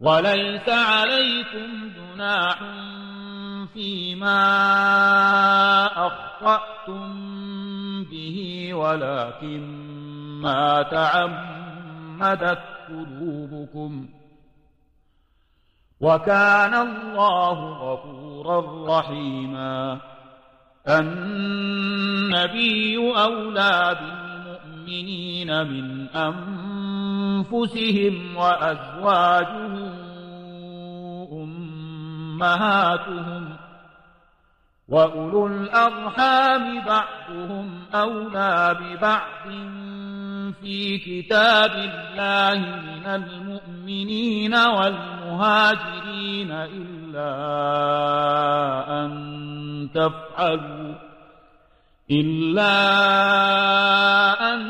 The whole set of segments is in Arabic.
وليس عليكم جناح فيما أخطأتم به ولكن ما تعمدت قلوبكم وكان الله غفورا رحيما النبي أولى بالمؤمنين من أنفسهم وأزواجه أمهاتهم وأولو الأرحام بعضهم أولى ببعض في كتاب الله من المؤمنين والمهاجرين إلا أن تفعلوا إلا أن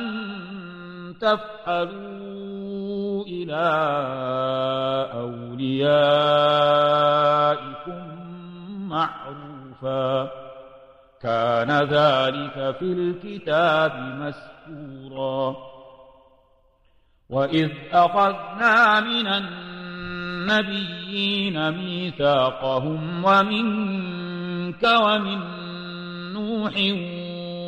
تفعلوا إلى أوليائكم معروفا. كان ذلك في الكتاب مسكورا وإذ أخذنا من النبيين ميثاقهم ومنك ومن نوح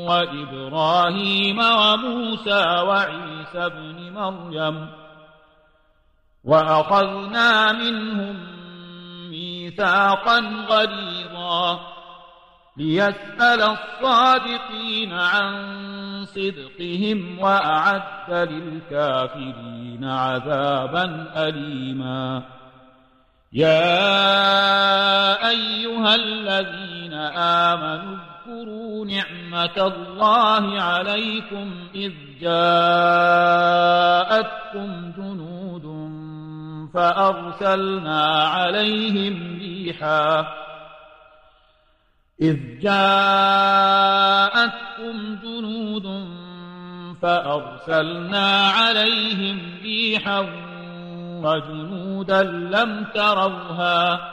وإبراهيم وموسى وعيسى ابن مريم وأخذنا منهم ميثاقا غليظا ليسأل الصادقين عن صدقهم وأعد للكافرين عذابا أليما. يا أيها الذين آمنوا اذكروا نعمة الله عليكم إذ جاءتكم جنود فأرسلنا عليهم ريحا إذ جاءتكم جنود فأرسلنا عليهم ريحا وجنودا لم تروها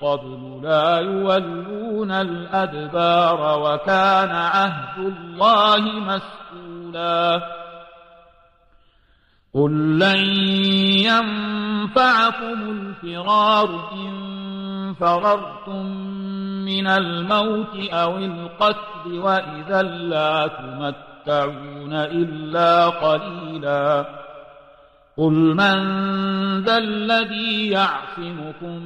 قبل لا يولون الأدبار وكان عهد الله مسؤولا. قل لن ينفعكم الفرار إن فررتم من الموت أو القتل وإذا لا تمتعون إلا قليلا. قل من ذا الذي يعصمكم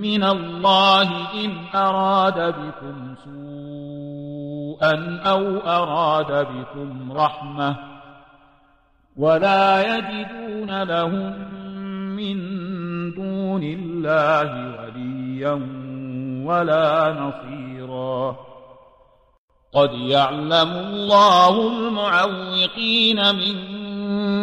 من الله إن أراد بكم سوءا أو أراد بكم رحمة ولا يجدون لهم من دون الله وليا ولا نصيرا قد يعلم الله المعوقين منكم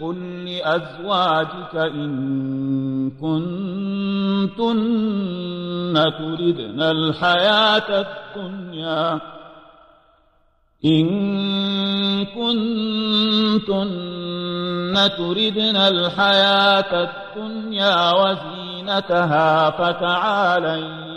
قل لأزواجك إن كنتن تردن الحياة الدنيا إن كنتن تردن الحياة الدنيا وزينتها فتعالين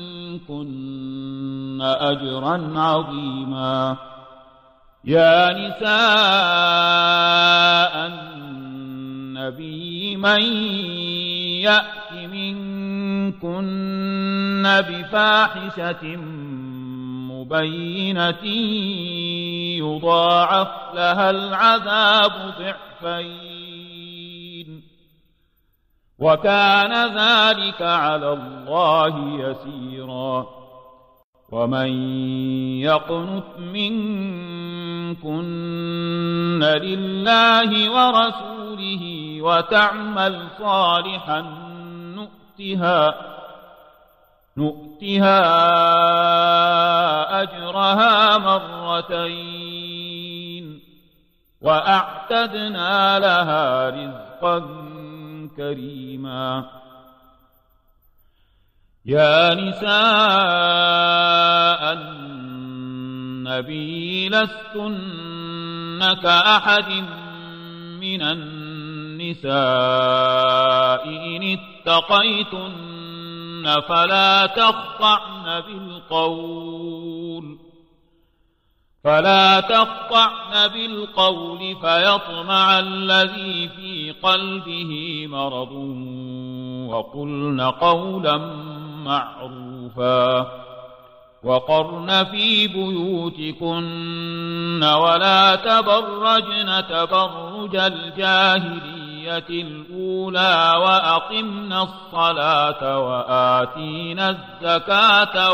منكن أجرا عظيما يا نساء النبي من يأت منكن بفاحشة مبينة يضاعف لها العذاب ضعفين وكان ذلك على الله يسيرا. ومن يقنت منكن لله ورسوله وتعمل صالحا نؤتها نؤتها أجرها مرتين. وأعتدنا لها رزقا كريما. يا نساء النبي لستن كأحد من النساء إن اتقيتن فلا تخطعن بالقول. فلا تخطعن بالقول فيطمع الذي في قلبه مرض وقلن قولا معروفا وقرن في بيوتكن ولا تبرجن تبرج الجاهلية الأولى وأقمن الصلاة وآتينا الزكاة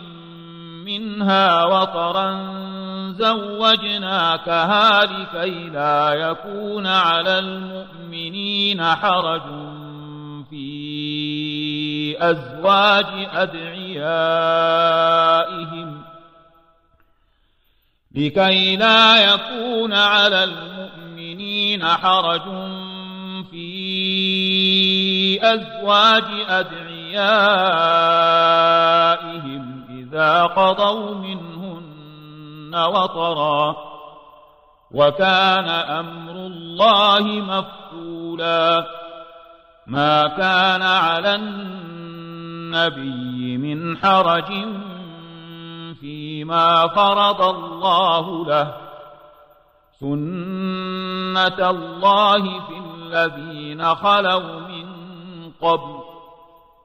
منها وطرا زوجناكها لكي لا يكون على المؤمنين حرج في أزواج أدعيائهم لكي لا يكون على المؤمنين حرج في أزواج أدعيائهم إذا قضوا منهن وطرا وكان أمر الله مفعولا ما كان على النبي من حرج فيما فرض الله له سنة الله في الذين خلوا من قبل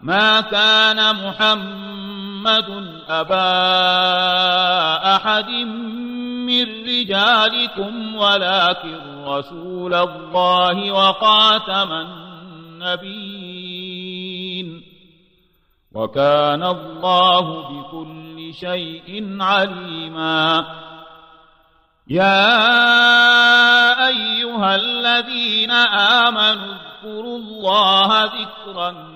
ما كان محمد أبا أحد من رجالكم ولكن رسول الله وخاتم النبيين. وكان الله بكل شيء عليما. يا أيها الذين آمنوا اذكروا الله ذكرا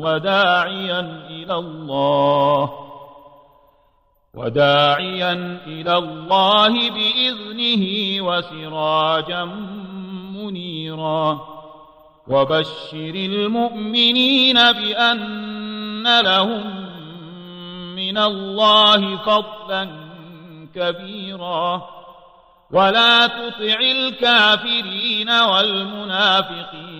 وداعيا إلى الله. وداعيا إلى الله بإذنه وسراجا منيرا. وبشر المؤمنين بأن لهم من الله فضلا كبيرا. ولا تطع الكافرين والمنافقين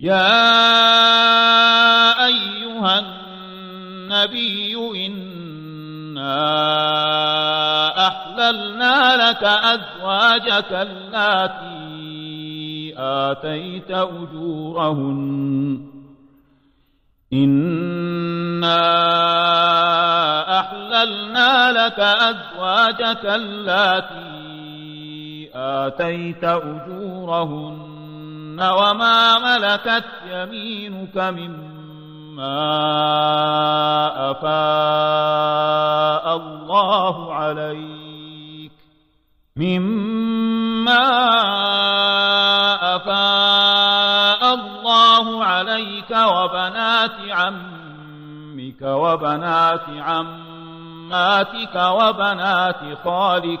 يا أيها النبي إنا أحللنا لك أزواجك اللاتي آتيت أجورهن إنا أحللنا لك أزواجك اللاتي آتيت أجورهن وما ملكت يمينك مما أفاء الله عليك مما أفاء الله عليك وبنات عمك وبنات عماتك وبنات خالك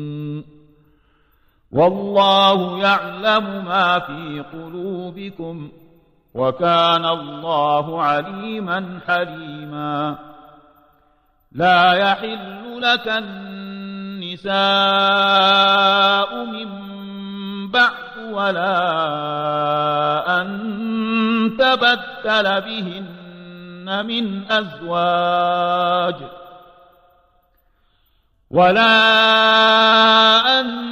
والله يعلم ما في قلوبكم وكان الله عليما حليما. لا يحل لك النساء من بعد ولا أن تبدل بهن من أزواج ولا أن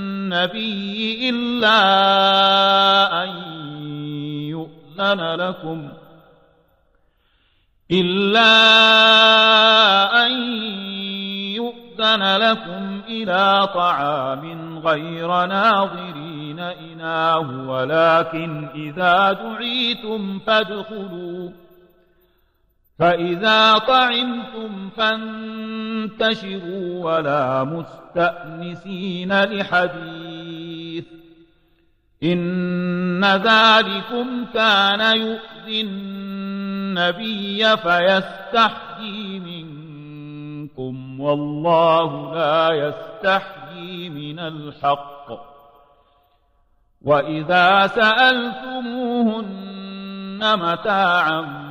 النبي إلا أن يؤذن لكم إلا أن يؤذن لكم إلى طعام غير ناظرين إناه ولكن إذا دعيتم فادخلوا فإذا طعمتم فانتشروا ولا مستأنسين لحديث إن ذلكم كان يؤذي النبي فيستحيي منكم والله لا يستحيي من الحق وإذا سألتموهن متاعا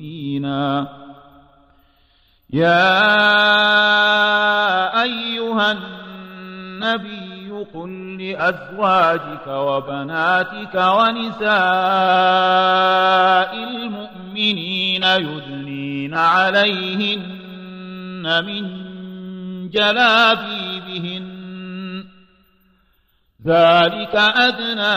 مبينا. يا أيها النبي قل لأزواجك وبناتك ونساء المؤمنين يدنين عليهن من جلابيبهن. ذلك أدنى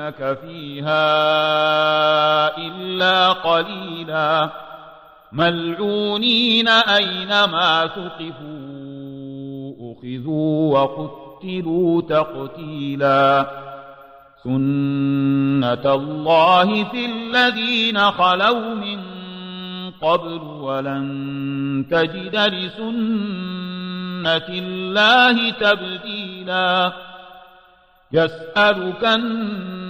يجاورونك فيها إلا قليلا. ملعونين أينما ثقفوا أخذوا وقتلوا تقتيلا. سنة الله في الذين خلوا من قبل ولن تجد لسنة الله تبديلا. يسألك الناس